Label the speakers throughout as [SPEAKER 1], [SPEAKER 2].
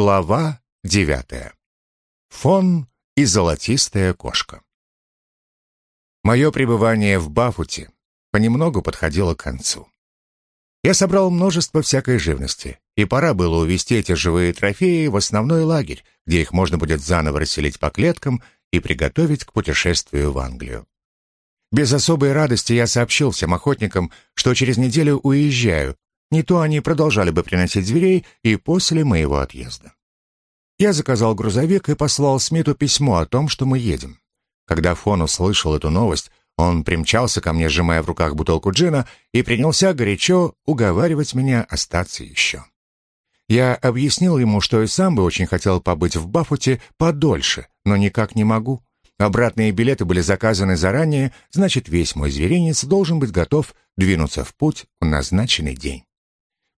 [SPEAKER 1] Глава девятая. Фон и золотистая кошка. Мое пребывание в Бафуте понемногу подходило к концу. Я собрал множество всякой живности, и пора было увезти эти живые трофеи в основной лагерь, где их можно будет заново расселить по клеткам и приготовить к путешествию в Англию. Без особой радости я сообщил всем охотникам, что через неделю уезжаю, не то они продолжали бы приносить зверей и после моего отъезда. Я заказал грузовик и послал Смиту письмо о том, что мы едем. Когда Фон услышал эту новость, он примчался ко мне, сжимая в руках бутылку джина, и принялся горячо уговаривать меня остаться еще. Я объяснил ему, что и сам бы очень хотел побыть в Бафуте подольше, но никак не могу. Обратные билеты были заказаны заранее, значит, весь мой зверинец должен быть готов двинуться в путь в назначенный день.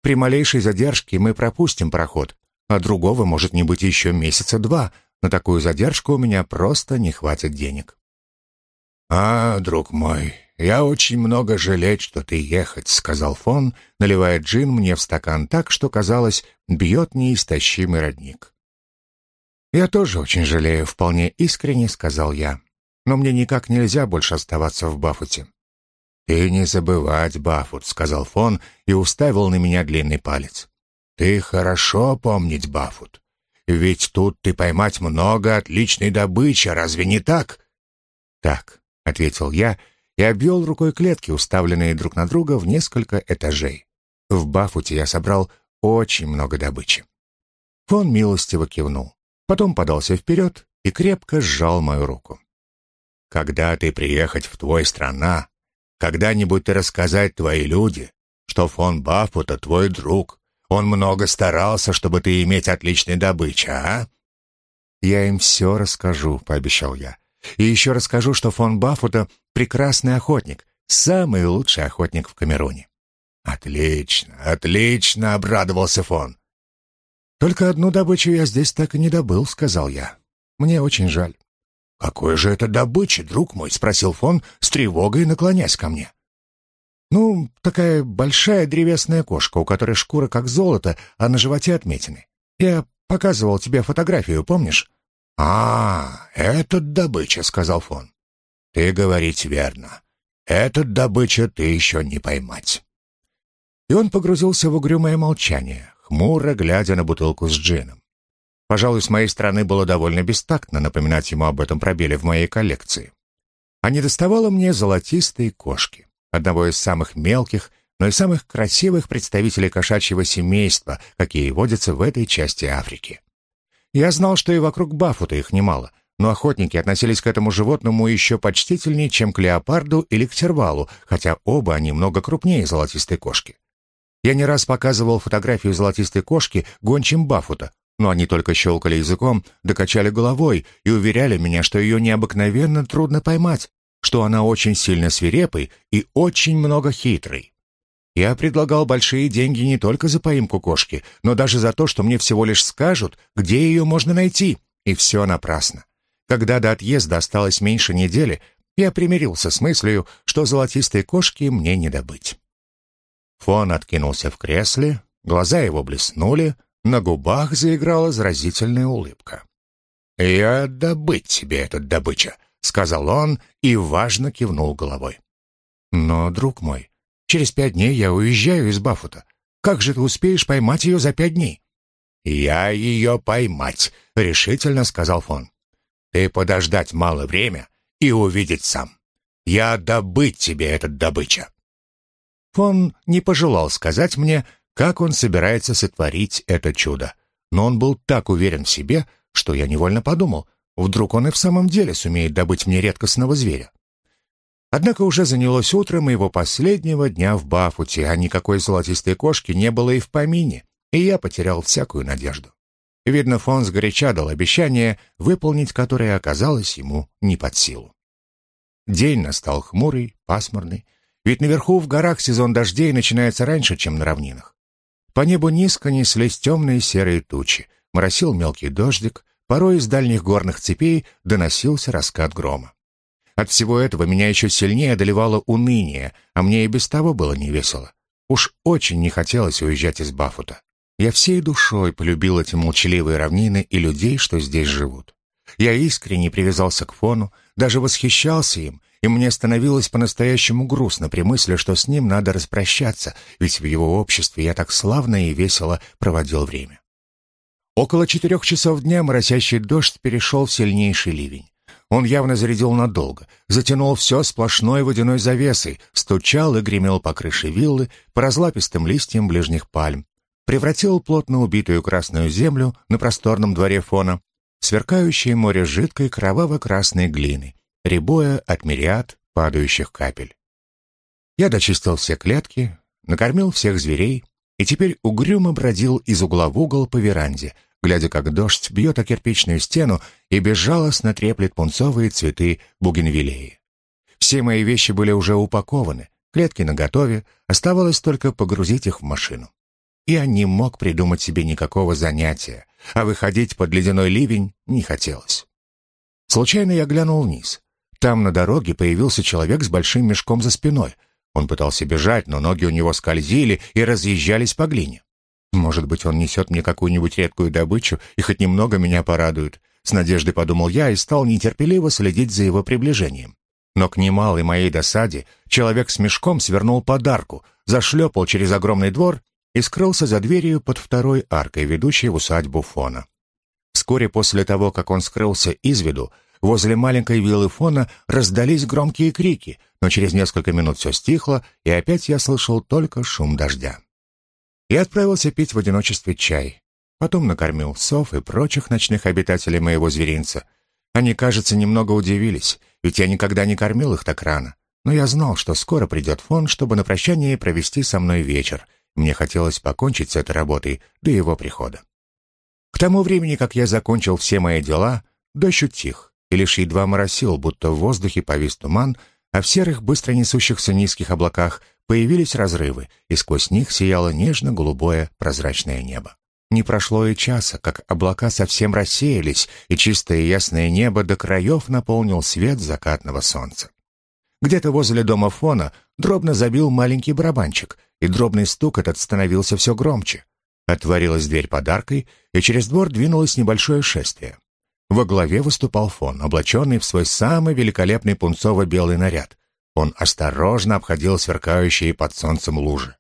[SPEAKER 1] При малейшей задержке мы пропустим проход, а другого может не быть еще месяца два. На такую задержку у меня просто не хватит денег.
[SPEAKER 2] «А, друг мой, я очень много жалеть, что ты ехать», — сказал Фон, наливая джин мне в стакан так, что, казалось, бьет неистощимый родник.
[SPEAKER 1] «Я тоже очень жалею», — вполне искренне сказал я. «Но мне никак нельзя больше оставаться в Бафуте.
[SPEAKER 2] «Ты не забывать, Бафут», — сказал Фон и уставил на меня длинный палец. «Ты хорошо помнить, Бафут. Ведь тут ты поймать много отличной добычи, разве не так?»
[SPEAKER 1] «Так», — ответил я и обвел рукой клетки, уставленные друг на друга в несколько этажей. В Бафуте я собрал очень много добычи. Фон милостиво кивнул, потом подался вперед и крепко сжал мою руку.
[SPEAKER 2] «Когда ты приехать в твой страна, когда-нибудь ты рассказать твои люди, что фон Баффута твой друг. Он много старался, чтобы ты иметь отличной добычи, а?»
[SPEAKER 1] «Я им все расскажу», — пообещал я. «И еще расскажу, что фон Баффута — прекрасный охотник, самый лучший охотник в Камеруне».
[SPEAKER 2] «Отлично, отлично!» — обрадовался фон.
[SPEAKER 1] «Только одну добычу я здесь так и не добыл», — сказал я. «Мне очень жаль».
[SPEAKER 2] «Какой же это добыча, друг мой?» — спросил фон с тревогой, наклонясь ко мне.
[SPEAKER 1] «Ну, такая большая древесная кошка, у которой шкура как золото, а на животе отметины. Я показывал тебе фотографию, помнишь?»
[SPEAKER 2] «А, этот добыча», — сказал фон. «Ты говорить верно. Этот добыча ты еще не поймать».
[SPEAKER 1] И он погрузился в угрюмое молчание, хмуро глядя на бутылку с джином. Пожалуй, с моей стороны было довольно бестактно напоминать ему об этом пробеле в моей коллекции. А не доставало мне золотистой кошки, одного из самых мелких, но и самых красивых представителей кошачьего семейства, какие водятся в этой части Африки. Я знал, что и вокруг Бафута их немало, но охотники относились к этому животному еще почтительнее, чем к леопарду или к сервалу, хотя оба они много крупнее золотистой кошки. Я не раз показывал фотографию золотистой кошки гончим Бафута, но они только щелкали языком, докачали головой и уверяли меня, что ее необыкновенно трудно поймать, что она очень сильно свирепой и очень много хитрой. Я предлагал большие деньги не только за поимку кошки, но даже за то, что мне всего лишь скажут, где ее можно найти, и все напрасно. Когда до отъезда осталось меньше недели, я примирился с мыслью, что золотистой кошки мне не добыть. Фон откинулся в кресле, глаза его блеснули, на губах заиграла заразительная улыбка.
[SPEAKER 2] «Я добыть тебе этот добыча», — сказал он и важно кивнул головой.
[SPEAKER 1] «Но, друг мой, через пять дней я уезжаю из Бафута. Как же ты успеешь поймать ее за пять дней?»
[SPEAKER 2] «Я ее поймать», — решительно сказал Фон. «Ты подождать мало время и увидеть сам. Я добыть тебе этот добыча».
[SPEAKER 1] Фон не пожелал сказать мне, как он собирается сотворить это чудо. Но он был так уверен в себе, что я невольно подумал, вдруг он и в самом деле сумеет добыть мне редкостного зверя. Однако уже занялось утро моего последнего дня в Бафуте, а никакой золотистой кошки не было и в помине, и я потерял всякую надежду. Видно, фон сгоряча дал обещание, выполнить которое оказалось ему не под силу. День настал хмурый, пасмурный, ведь наверху в горах сезон дождей начинается раньше, чем на равнинах. По небу низко неслись темные серые тучи, моросил мелкий дождик, порой из дальних горных цепей доносился раскат грома. От всего этого меня еще сильнее одолевало уныние, а мне и без того было невесело. Уж очень не хотелось уезжать из Бафута. Я всей душой полюбил эти молчаливые равнины и людей, что здесь живут. Я искренне привязался к фону, даже восхищался им, и мне становилось по-настоящему грустно при мысли, что с ним надо распрощаться, ведь в его обществе я так славно и весело проводил время. Около четырех часов дня моросящий дождь перешел в сильнейший ливень. Он явно зарядил надолго, затянул все сплошной водяной завесой, стучал и гремел по крыше виллы, по разлапистым листьям ближних пальм, превратил плотно убитую красную землю на просторном дворе фона сверкающее море жидкой кроваво-красной глины, рябое от мириад падающих капель. Я дочистил все клетки, накормил всех зверей и теперь угрюмо бродил из угла в угол по веранде, глядя, как дождь бьет о кирпичную стену и безжалостно треплет пунцовые цветы бугенвиллеи. Все мои вещи были уже упакованы, клетки наготове, оставалось только погрузить их в машину. Я не мог придумать себе никакого занятия, а выходить под ледяной ливень не хотелось. Случайно я глянул вниз. Там на дороге появился человек с большим мешком за спиной. Он пытался бежать, но ноги у него скользили и разъезжались по глине. Может быть, он несет мне какую-нибудь редкую добычу и хоть немного меня порадует. С надеждой подумал я и стал нетерпеливо следить за его приближением. Но к немалой моей досаде человек с мешком свернул подарку, зашлепал через огромный двор и скрылся за дверью под второй аркой, ведущей в усадьбу Фона. Вскоре после того, как он скрылся из виду, Возле маленькой виллы фона раздались громкие крики, но через несколько минут все стихло, и опять я слышал только шум дождя. Я отправился пить в одиночестве чай. Потом накормил сов и прочих ночных обитателей моего зверинца. Они, кажется, немного удивились, ведь я никогда не кормил их так рано. Но я знал, что скоро придет фон, чтобы на прощание провести со мной вечер. Мне хотелось покончить с этой работой до его прихода. К тому времени, как я закончил все мои дела, дождь утих и лишь едва моросил, будто в воздухе повис туман, а в серых, быстро несущихся низких облаках появились разрывы, и сквозь них сияло нежно-голубое прозрачное небо. Не прошло и часа, как облака совсем рассеялись, и чистое ясное небо до краев наполнил свет закатного солнца. Где-то возле дома Фона дробно забил маленький барабанчик, и дробный стук этот становился все громче. Отворилась дверь подаркой, и через двор двинулось небольшое шествие. Во главе выступал фон, облаченный в свой самый великолепный пунцово-белый наряд. Он осторожно обходил сверкающие под солнцем лужи.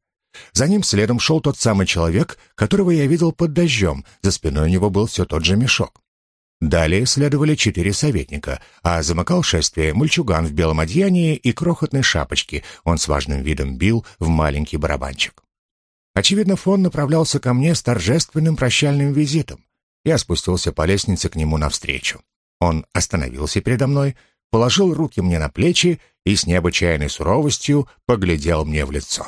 [SPEAKER 1] За ним следом шел тот самый человек, которого я видел под дождем, за спиной у него был все тот же мешок. Далее следовали четыре советника, а замыкал шествие мальчуган в белом одеянии и крохотной шапочке, он с важным видом бил в маленький барабанчик. Очевидно, фон направлялся ко мне с торжественным прощальным визитом. Я спустился по лестнице к нему навстречу. Он остановился передо мной, положил руки мне на плечи и с необычайной суровостью поглядел мне в лицо.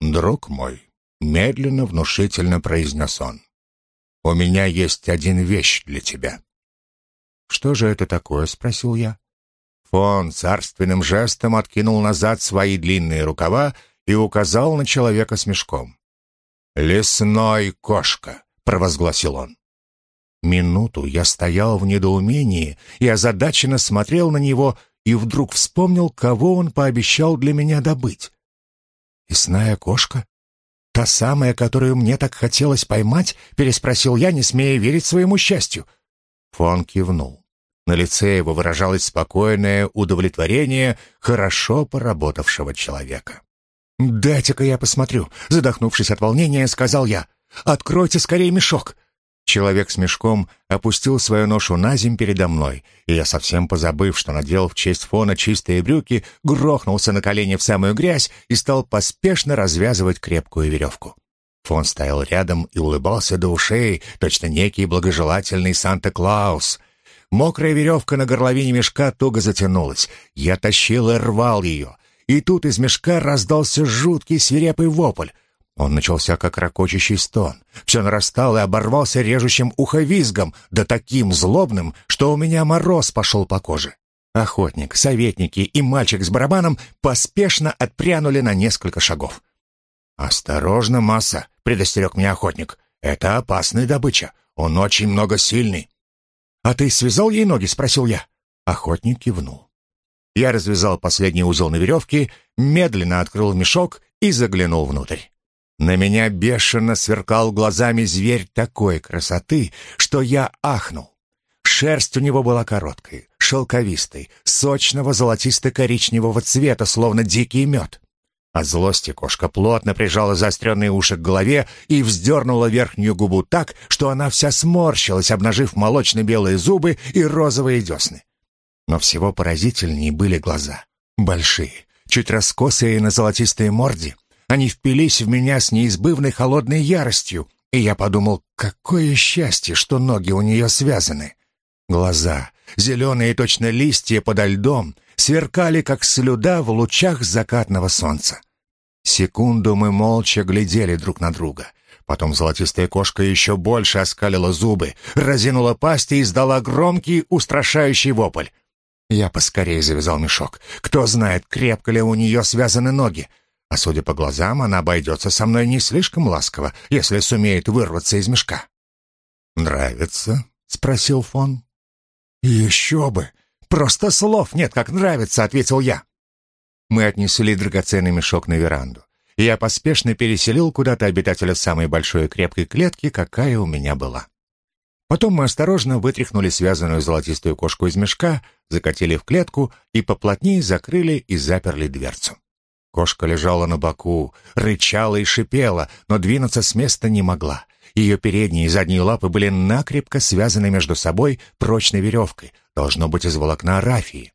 [SPEAKER 1] «Друг мой», — медленно, внушительно произнес он, — «у меня есть один вещь для тебя». «Что же это такое?» — спросил я. Фон царственным жестом откинул назад свои длинные рукава и указал на человека с мешком. «Лесной кошка», — провозгласил он. Минуту я стоял в недоумении и озадаченно смотрел на него и вдруг вспомнил, кого он пообещал для меня добыть. «Лесная кошка? Та самая, которую мне так хотелось поймать?» — переспросил я, не смея верить своему счастью. Фон кивнул. На лице его выражалось спокойное удовлетворение хорошо поработавшего человека. «Дайте-ка я посмотрю», — задохнувшись от волнения, сказал я. «Откройте скорее мешок». Человек с мешком опустил свою ношу на земь передо мной, и я, совсем позабыв, что надел в честь фона чистые брюки, грохнулся на колени в самую грязь и стал поспешно развязывать крепкую веревку. Фон стоял рядом и улыбался до ушей, точно некий благожелательный Санта-Клаус. Мокрая веревка на горловине мешка туго затянулась. Я тащил и рвал ее. И тут из мешка раздался жуткий свирепый вопль. Он начался как ракочащий стон. Все нарастал и оборвался режущим уховизгом, да таким злобным, что у меня мороз пошел по коже. Охотник, советники и мальчик с барабаном поспешно отпрянули на несколько шагов. «Осторожно, масса!» — предостерег меня охотник. «Это опасная добыча. Он очень многосильный». «А ты связал ей ноги?» — спросил я. Охотник кивнул. Я развязал последний узел на веревке, медленно открыл мешок и заглянул внутрь. На меня бешено сверкал глазами зверь такой красоты, что я ахнул. Шерсть у него была короткой, шелковистой, сочного золотисто-коричневого цвета, словно дикий мед. От злости кошка плотно прижала заостренные уши к голове и вздернула верхнюю губу так, что она вся сморщилась, обнажив молочно-белые зубы и розовые десны. Но всего поразительнее были глаза. Большие, чуть раскосые на золотистой морде. Они впились в меня с неизбывной холодной яростью, и я подумал, какое счастье, что ноги у нее связаны. Глаза, зеленые точно листья подо льдом, сверкали, как слюда в лучах закатного солнца. Секунду мы молча глядели друг на друга. Потом золотистая кошка еще больше оскалила зубы, разинула пасть и издала громкий, устрашающий вопль. Я поскорее завязал мешок. Кто знает, крепко ли у нее связаны ноги. А судя по глазам, она обойдется со мной не слишком ласково, если сумеет вырваться из мешка.
[SPEAKER 2] «Нравится?» — спросил фон.
[SPEAKER 1] «Еще бы! Просто слов нет, как нравится», — ответил я. Мы отнесли драгоценный мешок на веранду. Я поспешно переселил куда-то обитателя самой большой и крепкой клетки, какая у меня была. Потом мы осторожно вытряхнули связанную золотистую кошку из мешка, закатили в клетку и поплотнее закрыли и заперли дверцу. Кошка лежала на боку, рычала и шипела, но двинуться с места не могла. Ее передние и задние лапы были накрепко связаны между собой прочной веревкой, должно быть из волокна рафии.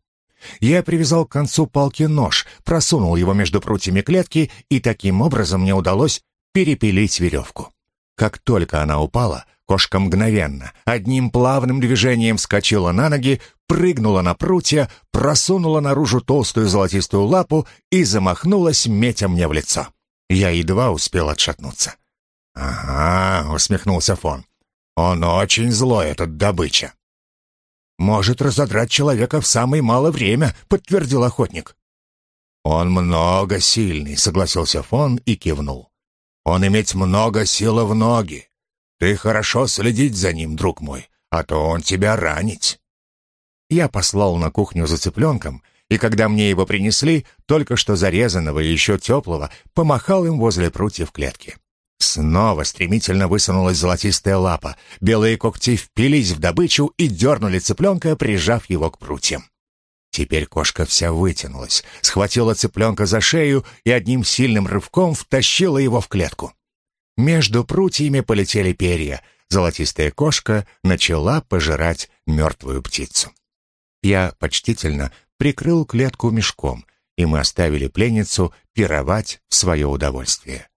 [SPEAKER 1] Я привязал к концу палки нож, просунул его между прутьями клетки, и таким образом мне удалось перепилить веревку. Как только она упала, кошка мгновенно, одним плавным движением вскочила на ноги, прыгнула на прутья, просунула наружу толстую золотистую лапу и замахнулась, метя мне в лицо. Я едва успел отшатнуться. «Ага», — усмехнулся Фон. «Он очень злой, этот добыча». «Может разодрать человека в самое мало время», — подтвердил охотник. «Он много сильный», — согласился Фон и кивнул. «Он иметь много силы в ноги. Ты хорошо следить за ним, друг мой, а то он тебя ранить». Я послал на кухню за цыпленком, и когда мне его принесли, только что зарезанного и еще теплого, помахал им возле прутьев клетки. Снова стремительно высунулась золотистая лапа. Белые когти впились в добычу и дернули цыпленка, прижав его к прутьям. Теперь кошка вся вытянулась, схватила цыпленка за шею и одним сильным рывком втащила его в клетку. Между прутьями полетели перья. Золотистая кошка начала пожирать мертвую птицу. Я почтительно прикрыл клетку мешком, и мы оставили пленницу пировать в свое удовольствие.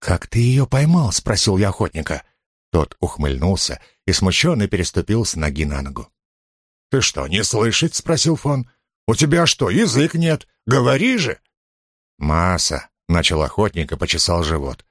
[SPEAKER 1] «Как ты ее поймал?» — спросил я охотника. Тот ухмыльнулся и смущенно переступил с ноги на ногу.
[SPEAKER 2] «Ты что, не слышать?» — спросил фон. «У тебя что, язык нет? Говори же!»
[SPEAKER 1] «Масса!» — начал охотник и почесал живот.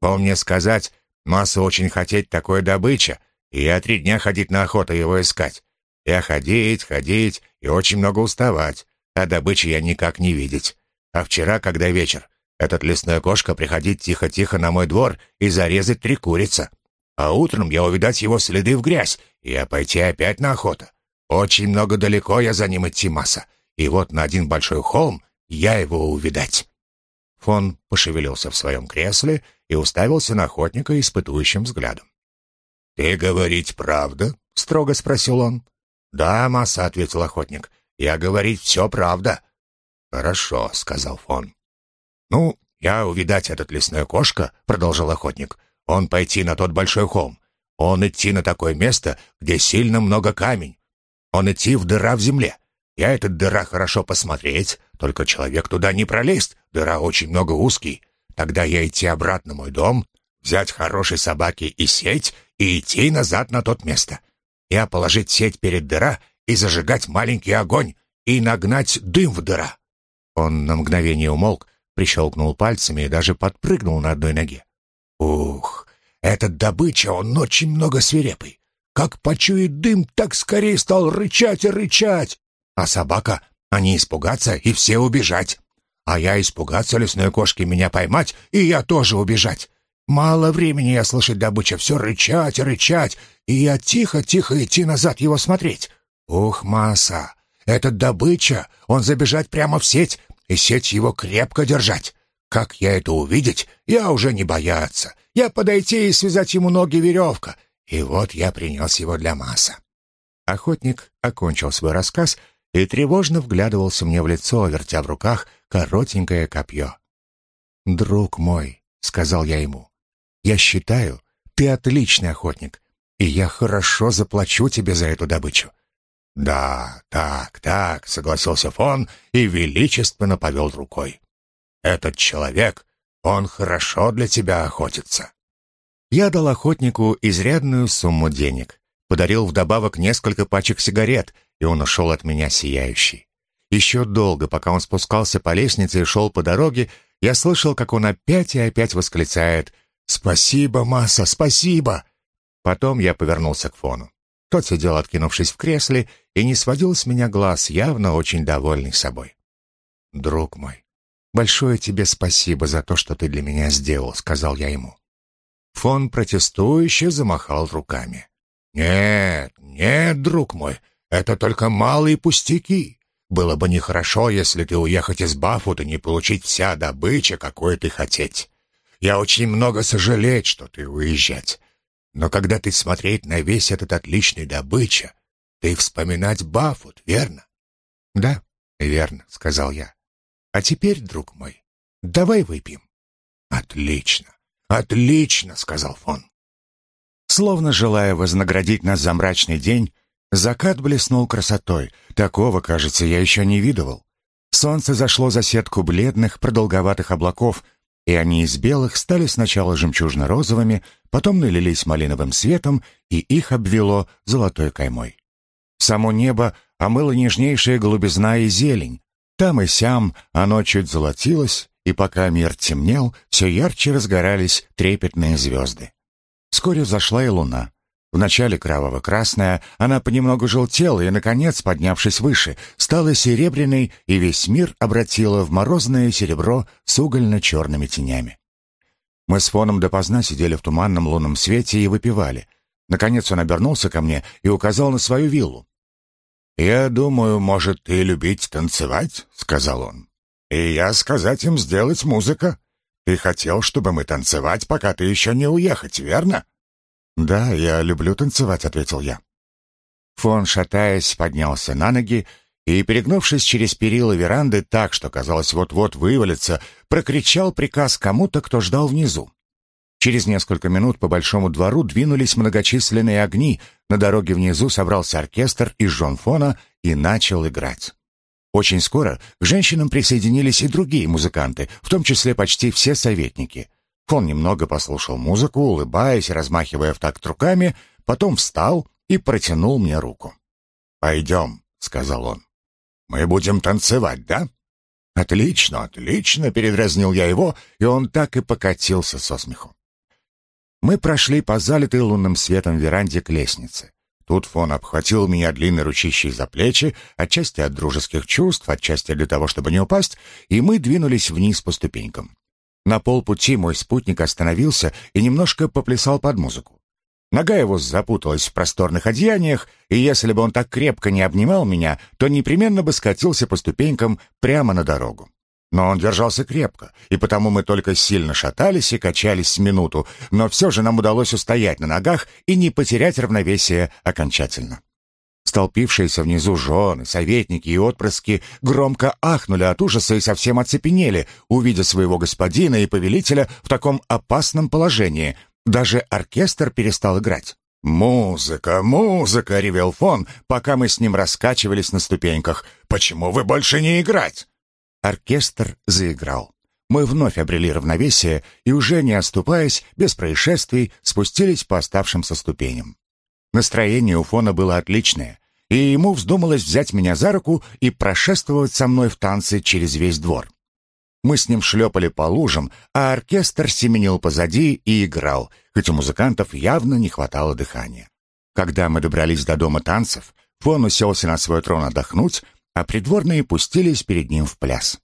[SPEAKER 1] «Помни сказать, масса очень хотеть такой добыча, и я три дня ходить на охоту его искать. Я ходить, ходить и очень много уставать, а добычи я никак не видеть. А вчера, когда вечер, этот лесная кошка приходить тихо-тихо на мой двор и зарезать три курицы. А утром я увидать его следы в грязь, и я пойти опять на охоту. Очень много далеко я за ним идти масса. И вот на один большой холм я его увидать». Фон пошевелился в своем кресле и уставился на охотника испытующим взглядом.
[SPEAKER 2] «Ты говорить правда?» — строго спросил он.
[SPEAKER 1] «Да, масса», — ответил охотник. «Я говорить все правда».
[SPEAKER 2] «Хорошо», — сказал Фон.
[SPEAKER 1] «Ну, я увидать этот лесная кошка», — продолжил охотник. «Он пойти на тот большой холм. Он идти на такое место, где сильно много камень. Он идти в дыра в земле. Я этот дыра хорошо посмотреть, только человек туда не пролезть, дыра очень много узкий. Тогда я идти обратно мой дом, взять хорошей собаки и сеть и идти назад на тот место. Я положить сеть перед дыра и зажигать маленький огонь и нагнать дым в дыра». Он на мгновение умолк, прищелкнул пальцами и даже подпрыгнул на одной ноге. «Ух, этот добыча, он очень много свирепый. Как почует дым, так скорее стал рычать и рычать. А собака, они испугаться и все убежать. А я испугаться лесной кошки меня поймать, и я тоже убежать. Мало времени я слышать добыча, все рычать и рычать, и я тихо-тихо идти назад его смотреть. Ух, масса, этот добыча, он забежать прямо в сеть, и сеть его крепко держать.
[SPEAKER 2] Как я это увидеть, я уже не бояться. Я подойти и связать ему ноги веревка. И вот я принес его для масса.
[SPEAKER 1] Охотник окончил свой рассказ и тревожно вглядывался мне в лицо, вертя в руках коротенькое копье. «Друг мой», — сказал я ему, — «я считаю, ты отличный охотник, и я хорошо заплачу тебе за эту добычу».
[SPEAKER 2] «Да, так, так», — согласился Фон и величественно повел рукой. «Этот человек, он хорошо для тебя охотится».
[SPEAKER 1] Я дал охотнику изрядную сумму денег, подарил вдобавок несколько пачек сигарет, и он ушел от меня сияющий. Еще долго, пока он спускался по лестнице и шел по дороге, я слышал, как он опять и опять восклицает «Спасибо, Масса, спасибо!» Потом я повернулся к Фону. Тот сидел, откинувшись в кресле, и не сводил с меня глаз, явно очень довольный собой. «Друг мой, большое тебе спасибо за то, что ты для меня сделал», — сказал я ему. Фон протестующе замахал руками.
[SPEAKER 2] «Нет, нет, друг мой, это только малые пустяки. Было бы нехорошо, если ты уехать из Бафута не получить вся добыча, какой ты хотеть. Я очень много сожалеть, что ты уезжать. Но когда ты смотреть на весь этот отличный добыча, ты вспоминать Бафут, верно?
[SPEAKER 1] Да, верно, сказал я. А теперь, друг мой, давай выпьем.
[SPEAKER 2] Отлично, отлично, сказал Фон.
[SPEAKER 1] Словно желая вознаградить нас за мрачный день, закат блеснул красотой. Такого, кажется, я еще не видывал. Солнце зашло за сетку бледных, продолговатых облаков, и они из белых стали сначала жемчужно-розовыми, потом налились малиновым светом, и их обвело золотой каймой. Само небо омыло нежнейшая голубизна и зелень. Там и сям оно чуть золотилось, и пока мир темнел, все ярче разгорались трепетные звезды. Вскоре зашла и луна. Вначале кроваво-красная, она понемногу желтела и, наконец, поднявшись выше, стала серебряной и весь мир обратила в морозное серебро с угольно-черными тенями. Мы с Фоном допоздна сидели в туманном лунном свете и выпивали. Наконец он обернулся ко мне и указал на свою виллу.
[SPEAKER 2] «Я думаю, может, ты любить танцевать?» — сказал он. «И я сказать им сделать музыка. Ты хотел, чтобы мы танцевать, пока ты еще не уехать, верно?»
[SPEAKER 1] «Да, я люблю танцевать», — ответил я. Фон, шатаясь, поднялся на ноги и, перегнувшись через перила веранды так, что казалось вот-вот вывалится, прокричал приказ кому-то, кто ждал внизу. Через несколько минут по большому двору двинулись многочисленные огни, на дороге внизу собрался оркестр из жен Фона и начал играть. Очень скоро к женщинам присоединились и другие музыканты, в том числе почти все советники. Фон немного послушал музыку, улыбаясь, размахивая в такт руками, потом встал и протянул мне руку.
[SPEAKER 2] «Пойдем», — сказал он. «Мы будем танцевать, да?» «Отлично, отлично», — передразнил я его, и он так и покатился со смеху.
[SPEAKER 1] Мы прошли по залитой лунным светом веранде к лестнице. Тут Фон обхватил меня длинной ручищей за плечи, отчасти от дружеских чувств, отчасти для того, чтобы не упасть, и мы двинулись вниз по ступенькам. На полпути мой спутник остановился и немножко поплясал под музыку. Нога его запуталась в просторных одеяниях, и если бы он так крепко не обнимал меня, то непременно бы скатился по ступенькам прямо на дорогу. Но он держался крепко, и потому мы только сильно шатались и качались с минуту, но все же нам удалось устоять на ногах и не потерять равновесие окончательно. Столпившиеся внизу жены, советники и отпрыски громко ахнули от ужаса и совсем оцепенели, увидя своего господина и повелителя в таком опасном положении. Даже оркестр перестал играть.
[SPEAKER 2] «Музыка, музыка!» — ревел фон, пока мы с ним раскачивались на ступеньках. «Почему вы больше не играть?»
[SPEAKER 1] Оркестр заиграл. Мы вновь обрели равновесие и, уже не оступаясь, без происшествий, спустились по оставшимся ступеням. Настроение у Фона было отличное, и ему вздумалось взять меня за руку и прошествовать со мной в танцы через весь двор. Мы с ним шлепали по лужам, а оркестр семенил позади и играл, хоть у музыкантов явно не хватало дыхания. Когда мы добрались до дома танцев, Фон уселся на свой трон отдохнуть, а придворные пустились перед ним в пляс.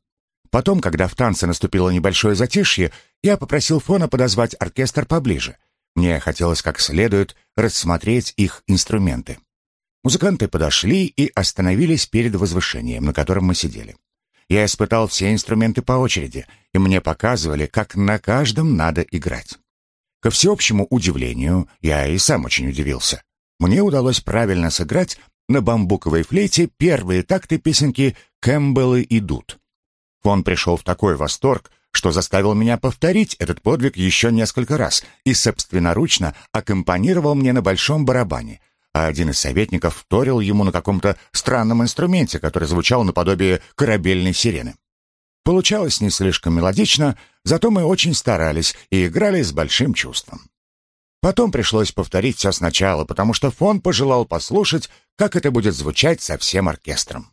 [SPEAKER 1] Потом, когда в танце наступило небольшое затишье, я попросил Фона подозвать оркестр поближе — мне хотелось как следует рассмотреть их инструменты. Музыканты подошли и остановились перед возвышением, на котором мы сидели. я испытал все инструменты по очереди, и мне показывали, как на каждом надо играть. Ко всеобщему удивлению, я и сам очень удивился. Мне удалось правильно сыграть на бамбуковой флейте первые такты песенки «Кэмпбеллы идут». Он пришел в такой восторг, что заставил меня повторить этот подвиг еще несколько раз и собственноручно аккомпанировал мне на большом барабане, а один из советников вторил ему на каком-то странном инструменте, который звучал наподобие корабельной сирены. Получалось не слишком мелодично, зато мы очень старались и играли с большим чувством. Потом пришлось повторить все сначала, потому что фон пожелал послушать, как это будет звучать со всем оркестром.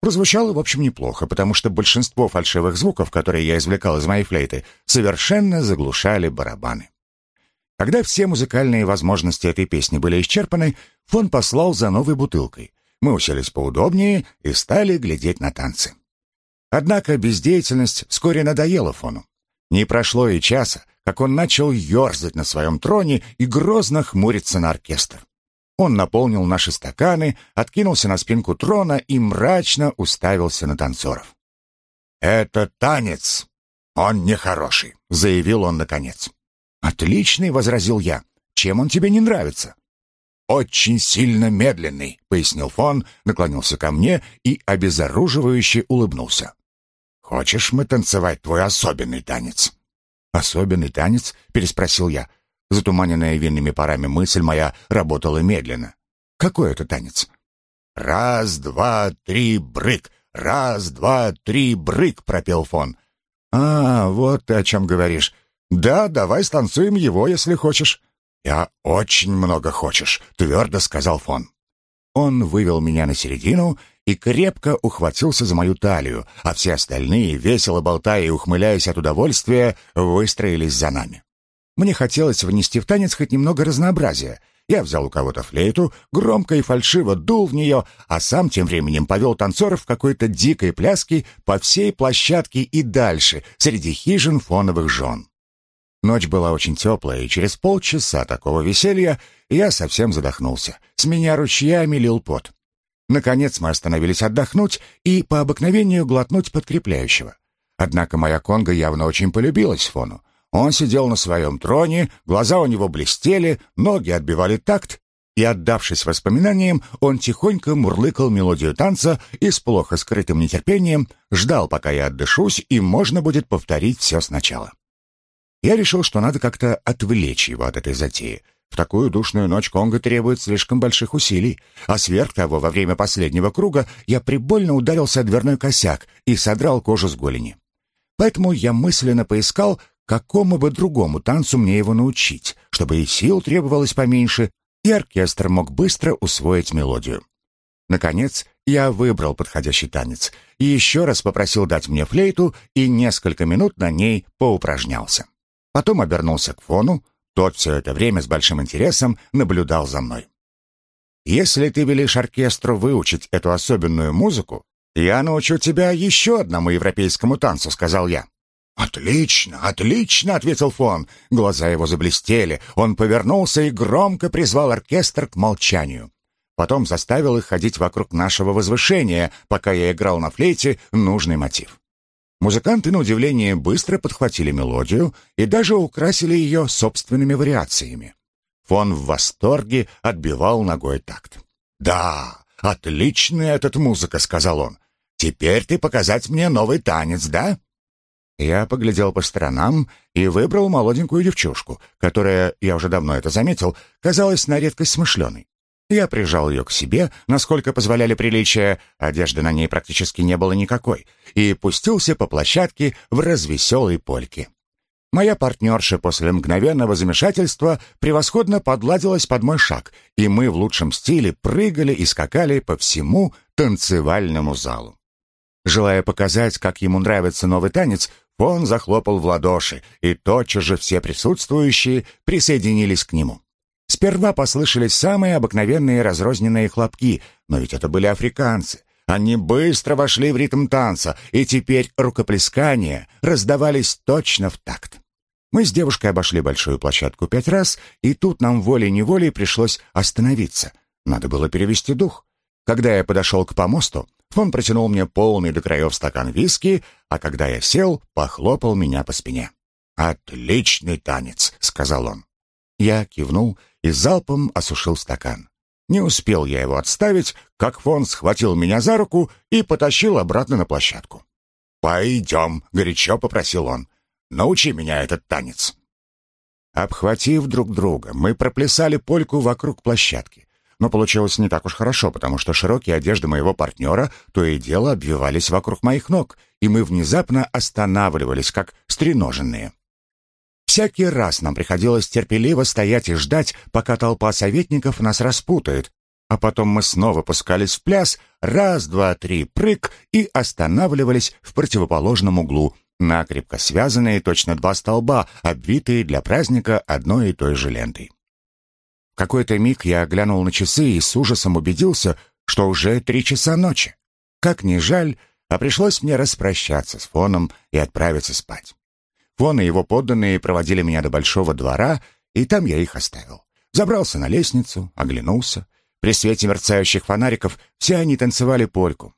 [SPEAKER 1] Прозвучало, в общем, неплохо, потому что большинство фальшивых звуков, которые я извлекал из моей флейты, совершенно заглушали барабаны. Когда все музыкальные возможности этой песни были исчерпаны, фон послал за новой бутылкой. Мы уселись поудобнее и стали глядеть на танцы. Однако бездеятельность вскоре надоела фону. Не прошло и часа, как он начал ерзать на своем троне и грозно хмуриться на оркестр. Он наполнил наши стаканы, откинулся на спинку трона и мрачно уставился на танцоров. «Это танец. Он нехороший», — заявил он наконец. «Отличный», — возразил я. «Чем он тебе не нравится?» «Очень сильно медленный», — пояснил Фон, наклонился ко мне и обезоруживающе улыбнулся. «Хочешь мы танцевать твой особенный танец?» «Особенный танец?» — переспросил я. Затуманенная винными парами мысль моя работала медленно. «Какой это танец?» «Раз, два, три, брык! Раз, два, три, брык!» — пропел фон. «А, вот ты о чем говоришь. Да, давай станцуем его, если хочешь». «Я очень много хочешь», — твердо сказал фон. Он вывел меня на середину и крепко ухватился за мою талию, а все остальные, весело болтая и ухмыляясь от удовольствия, выстроились за нами. Мне хотелось внести в танец хоть немного разнообразия. Я взял у кого-то флейту, громко и фальшиво дул в нее, а сам тем временем повел танцоров в какой-то дикой пляске по всей площадке и дальше, среди хижин фоновых жен. Ночь была очень теплая, и через полчаса такого веселья я совсем задохнулся. С меня ручьями лил пот. Наконец мы остановились отдохнуть и по обыкновению глотнуть подкрепляющего. Однако моя конга явно очень полюбилась фону. Он сидел на своем троне, глаза у него блестели, ноги отбивали такт, и, отдавшись воспоминаниям, он тихонько мурлыкал мелодию танца и с плохо скрытым нетерпением ждал, пока я отдышусь, и можно будет повторить все сначала. Я решил, что надо как-то отвлечь его от этой затеи. В такую душную ночь Конго требует слишком больших усилий, а сверх того, во время последнего круга я прибольно ударился о дверной косяк и содрал кожу с голени. Поэтому я мысленно поискал, какому бы другому танцу мне его научить, чтобы и сил требовалось поменьше, и оркестр мог быстро усвоить мелодию. Наконец, я выбрал подходящий танец и еще раз попросил дать мне флейту и несколько минут на ней поупражнялся. Потом обернулся к фону, тот все это время с большим интересом наблюдал за мной. «Если ты велишь оркестру выучить эту особенную музыку, я научу тебя еще одному европейскому танцу», — сказал я. «Отлично, отлично!» — ответил Фон. Глаза его заблестели. Он повернулся и громко призвал оркестр к молчанию. Потом заставил их ходить вокруг нашего возвышения, пока я играл на флейте нужный мотив. Музыканты, на удивление, быстро подхватили мелодию и даже украсили ее собственными вариациями. Фон в восторге отбивал ногой такт. «Да, отличная эта музыка», — сказал он. «Теперь ты показать мне новый танец, да?» Я поглядел по сторонам и выбрал молоденькую девчушку, которая, я уже давно это заметил, казалась на редкость смышленой. Я прижал ее к себе, насколько позволяли приличия, одежды на ней практически не было никакой, и пустился по площадке в развеселой польке. Моя партнерша после мгновенного замешательства превосходно подладилась под мой шаг, и мы в лучшем стиле прыгали и скакали по всему танцевальному залу. Желая показать, как ему нравится новый танец, он захлопал в ладоши, и тотчас же все присутствующие присоединились к нему. Сперва послышались самые обыкновенные разрозненные хлопки, но ведь это были африканцы. Они быстро вошли в ритм танца, и теперь рукоплескания раздавались точно в такт. Мы с девушкой обошли большую площадку пять раз, и тут нам волей-неволей пришлось остановиться. Надо было перевести дух. Когда я подошел к помосту, Фон протянул мне полный до краев стакан виски, а когда я сел, похлопал меня по спине. «Отличный танец», — сказал он. Я кивнул и залпом осушил стакан. Не успел я его отставить, как Фон схватил меня за руку и потащил обратно на площадку. «Пойдем», — горячо попросил он. «Научи меня этот танец». Обхватив друг друга, мы проплясали польку вокруг площадки. Но получилось не так уж хорошо, потому что широкие одежды моего партнера то и дело обвивались вокруг моих ног, и мы внезапно останавливались, как стреноженные. Всякий раз нам приходилось терпеливо стоять и ждать, пока толпа советников нас распутает, а потом мы снова пускались в пляс, раз, два, три, прыг, и останавливались в противоположном углу, накрепко связанные точно два столба, обвитые для праздника одной и той же лентой. В какой-то миг я глянул на часы и с ужасом убедился, что уже три часа ночи. Как ни жаль, а пришлось мне распрощаться с Фоном и отправиться спать. Фон и его подданные проводили меня до большого двора, и там я их оставил. Забрался на лестницу, оглянулся. При свете мерцающих фонариков все они танцевали польку.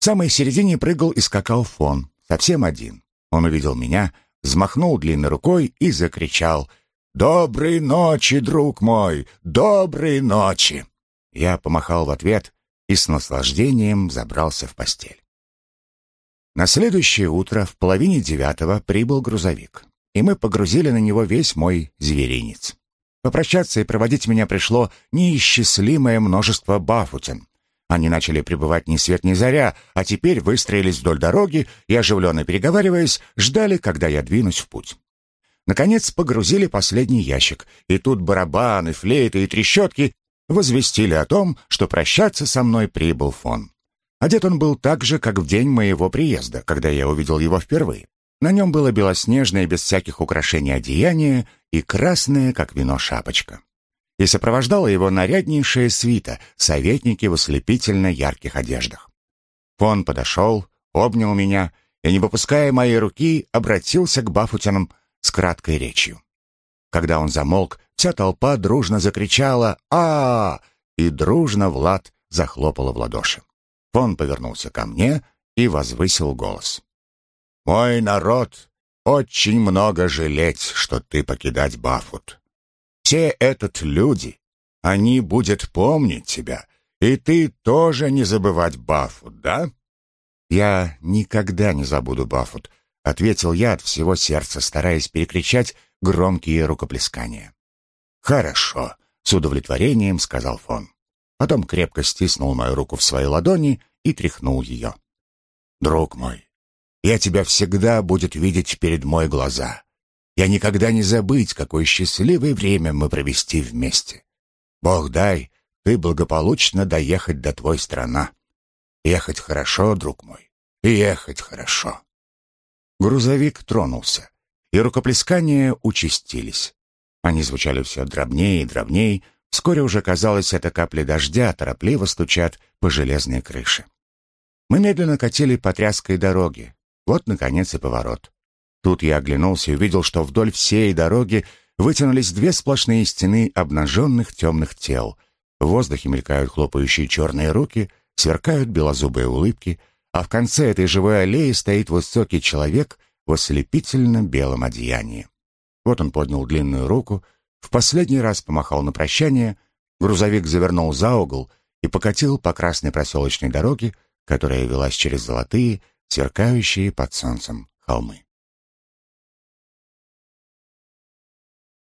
[SPEAKER 1] В самой середине прыгал и скакал Фон, совсем один. Он увидел меня, взмахнул длинной рукой и закричал «Доброй ночи, друг мой! Доброй ночи!» Я помахал в ответ и с наслаждением забрался в постель. На следующее утро в половине девятого прибыл грузовик, и мы погрузили на него весь мой зверинец. Попрощаться и проводить меня пришло неисчислимое множество бафутин, они начали прибывать ни свет ни заря, а теперь выстроились вдоль дороги и, оживленно переговариваясь, ждали, когда я двинусь в путь. Наконец погрузили последний ящик, и тут барабаны, флейты и трещотки возвестили о том, что прощаться со мной прибыл фон. Одет он был так же, как в день моего приезда, когда я увидел его впервые. На нем было белоснежное, без всяких украшений одеяние и красная, как вино, шапочка и сопровождала его наряднейшая свита, советники в ослепительно ярких одеждах. Фон подошел, обнял меня и, не выпуская моей руки, обратился к Бафутинам с краткой речью. Когда он замолк, вся толпа дружно закричала а, -а, -а и дружно Влад захлопала в ладоши. Фон повернулся ко мне и возвысил голос. «Мой народ очень много жалеть, что ты покидать Бафут. Все этот люди, они будут помнить тебя, и ты тоже не забывать Бафут, да? Я никогда не забуду Бафут, ответил я от всего сердца, стараясь перекричать громкие рукоплескания. Хорошо, с удовлетворением сказал Фон. Потом крепко стиснул мою руку в своей ладони и тряхнул ее. Друг мой, я тебя всегда будет видеть перед мой глаза. Я никогда не забыть, какое счастливое время мы провести вместе. Бог дай, ты благополучно доехать до твой страна. Ехать хорошо, друг мой, ехать хорошо. Грузовик тронулся, и рукоплескания участились. Они звучали все дробнее и дробнее, вскоре уже казалось, это капли дождя торопливо стучат по железной крыше. Мы медленно катили по тряской дороге. Вот, наконец, и поворот. Тут я оглянулся и увидел, что вдоль всей дороги вытянулись две сплошные стены обнаженных темных тел. В воздухе мелькают хлопающие черные руки, сверкают белозубые улыбки, а в конце этой живой аллеи стоит высокий человек в ослепительно белом одеянии. Вот он поднял длинную руку, в последний раз помахал на прощание, грузовик завернул за угол и покатил по красной проселочной дороге, которая велась через золотые, сверкающие под солнцем холмы.